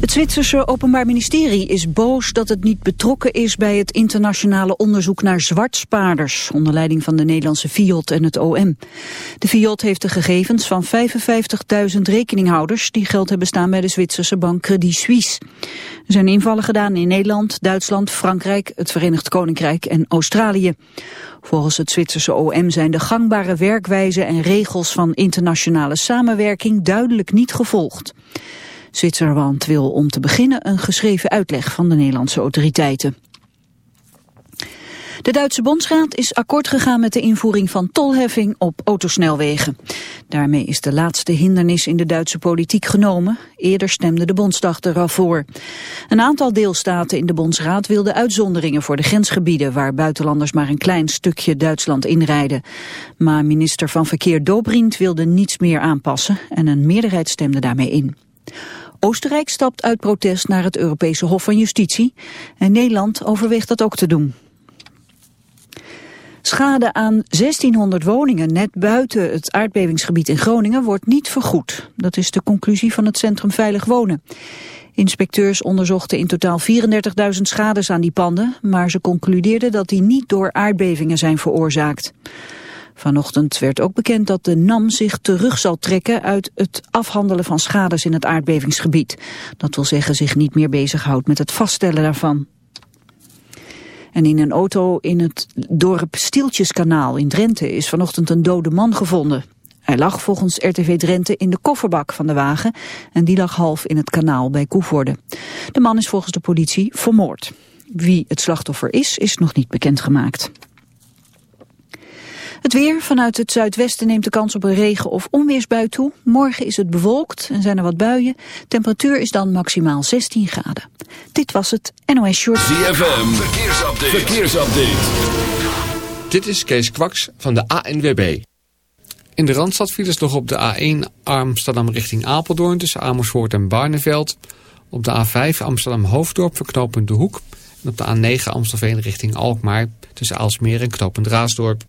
Het Zwitserse Openbaar Ministerie is boos dat het niet betrokken is bij het internationale onderzoek naar zwartspaarders, onder leiding van de Nederlandse FIOD en het OM. De FIOD heeft de gegevens van 55.000 rekeninghouders die geld hebben staan bij de Zwitserse bank Credit Suisse. Er zijn invallen gedaan in Nederland, Duitsland, Frankrijk, het Verenigd Koninkrijk en Australië. Volgens het Zwitserse OM zijn de gangbare werkwijzen en regels van internationale samenwerking duidelijk niet gevolgd. Zwitserland wil om te beginnen een geschreven uitleg van de Nederlandse autoriteiten. De Duitse Bondsraad is akkoord gegaan met de invoering van tolheffing op autosnelwegen. Daarmee is de laatste hindernis in de Duitse politiek genomen. Eerder stemde de Bondsdag er voor. Een aantal deelstaten in de Bondsraad wilden uitzonderingen voor de grensgebieden... waar buitenlanders maar een klein stukje Duitsland inrijden. Maar minister van Verkeer Dobrindt wilde niets meer aanpassen... en een meerderheid stemde daarmee in. Oostenrijk stapt uit protest naar het Europese Hof van Justitie en Nederland overweegt dat ook te doen. Schade aan 1600 woningen net buiten het aardbevingsgebied in Groningen wordt niet vergoed. Dat is de conclusie van het Centrum Veilig Wonen. Inspecteurs onderzochten in totaal 34.000 schades aan die panden, maar ze concludeerden dat die niet door aardbevingen zijn veroorzaakt. Vanochtend werd ook bekend dat de NAM zich terug zal trekken uit het afhandelen van schades in het aardbevingsgebied. Dat wil zeggen zich niet meer bezighoudt met het vaststellen daarvan. En in een auto in het dorp Stieltjeskanaal in Drenthe is vanochtend een dode man gevonden. Hij lag volgens RTV Drenthe in de kofferbak van de wagen en die lag half in het kanaal bij Koevoorde. De man is volgens de politie vermoord. Wie het slachtoffer is, is nog niet bekendgemaakt. Het weer vanuit het zuidwesten neemt de kans op een regen- of onweersbui toe. Morgen is het bewolkt en zijn er wat buien. Temperatuur is dan maximaal 16 graden. Dit was het NOS Short. ZFM, verkeersupdate. verkeersupdate. Dit is Kees Kwaks van de ANWB. In de Randstad files nog op de A1 Amsterdam richting Apeldoorn tussen Amersfoort en Barneveld. Op de A5 Amsterdam Hoofddorp verknopend De Hoek. En op de A9 Amstelveen richting Alkmaar tussen Aalsmeer en knopend Raasdorp.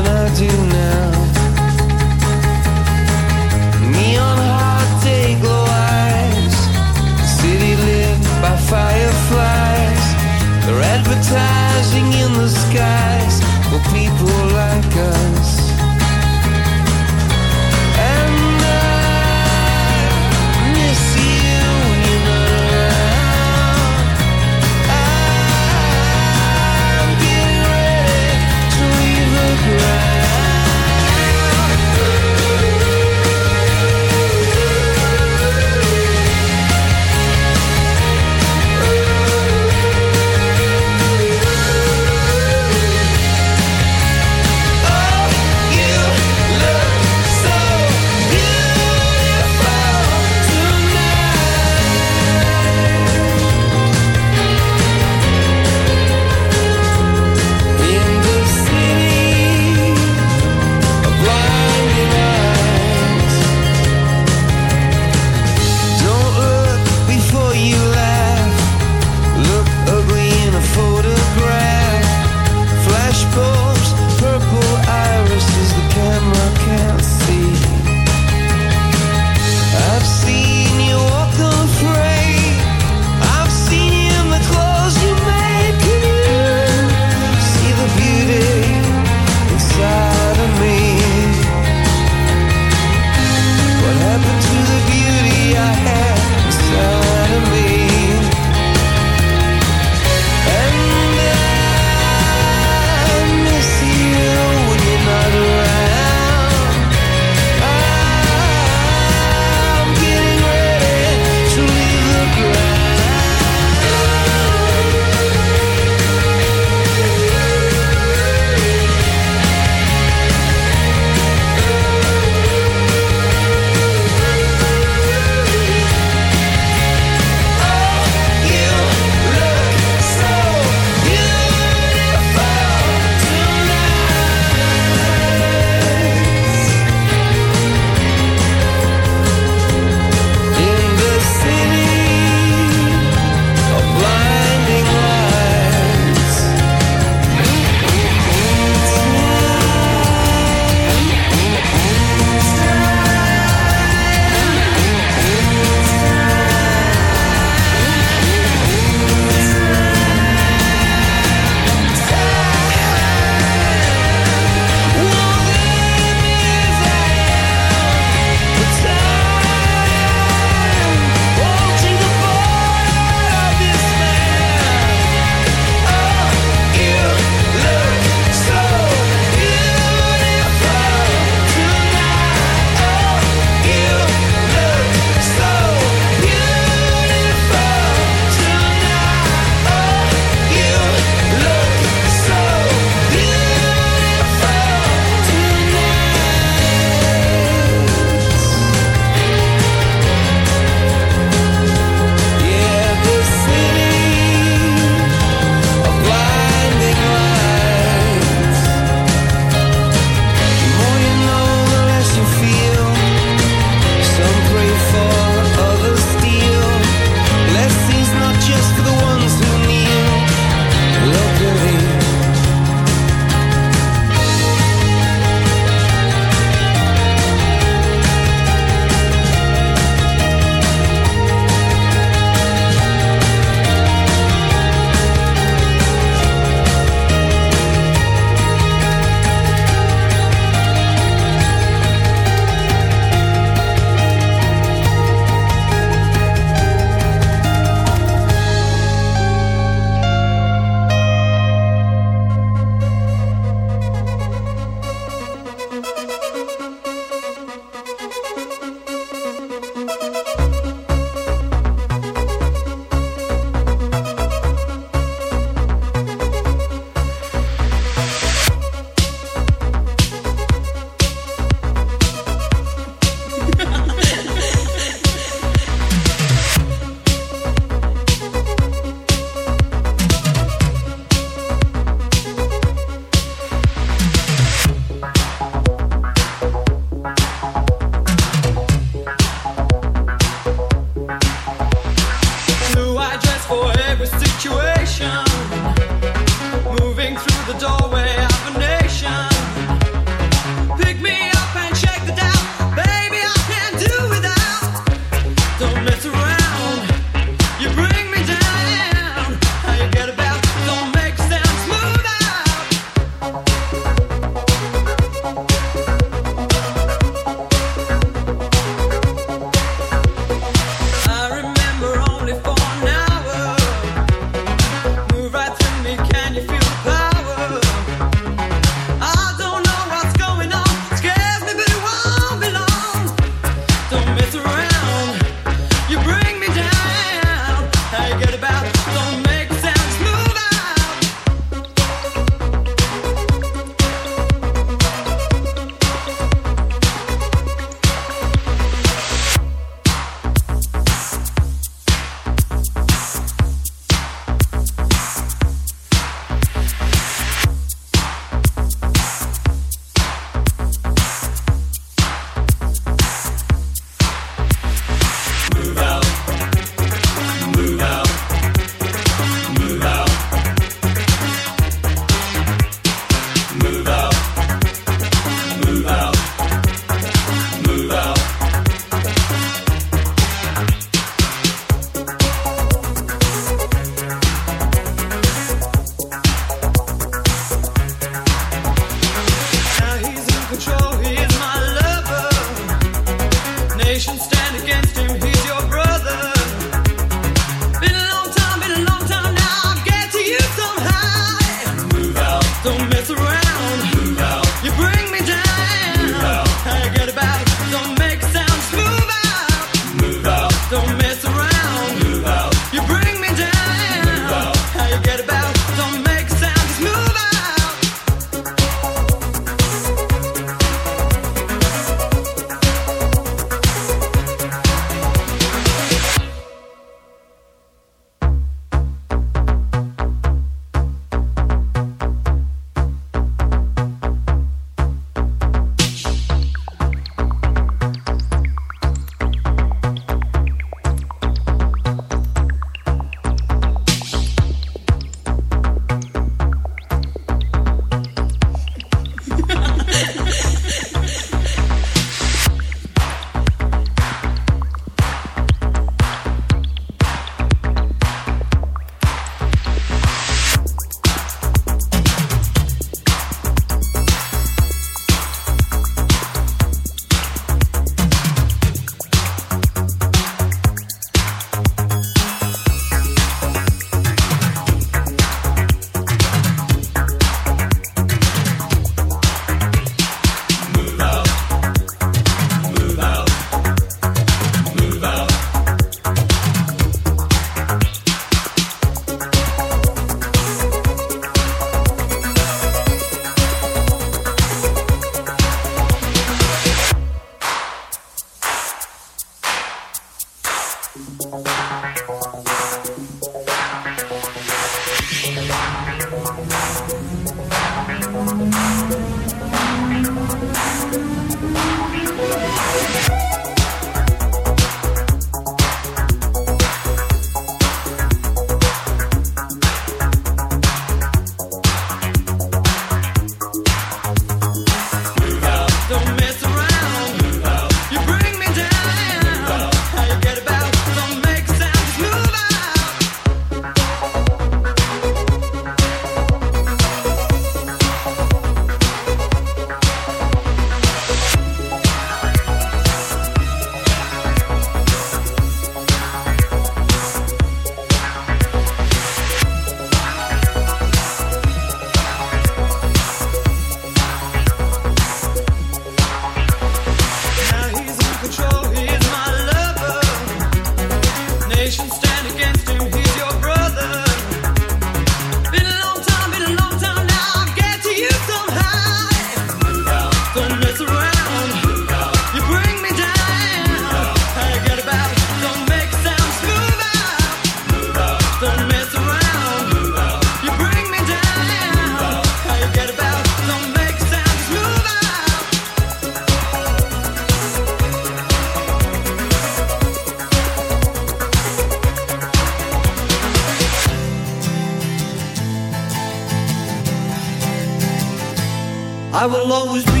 I will always be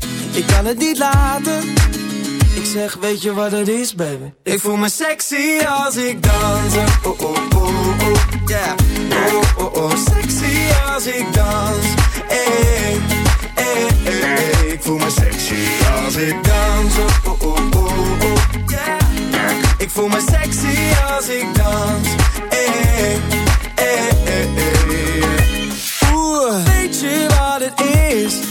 ik kan het niet laten. Ik zeg, weet je wat het is, baby? Ik voel me sexy als ik dans. Oh, oh, oh, oh, yeah. Oh, oh, oh, sexy als ik dans. Hey, hey, hey. Ik voel me sexy als ik dans. Oh, oh, oh, oh, yeah. Ik voel me sexy als ik dans. Hey, hey, hey, hey. Weet je wat het is?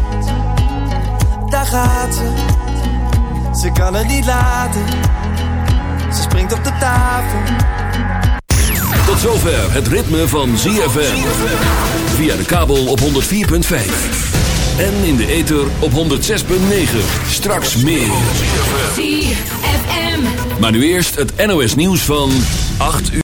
Daar gaat ze. Ze kan het niet laten. Ze springt op de tafel. Tot zover het ritme van ZFM. Via de kabel op 104.5. En in de ether op 106.9. Straks meer. ZFM. Maar nu eerst het NOS nieuws van 8 uur.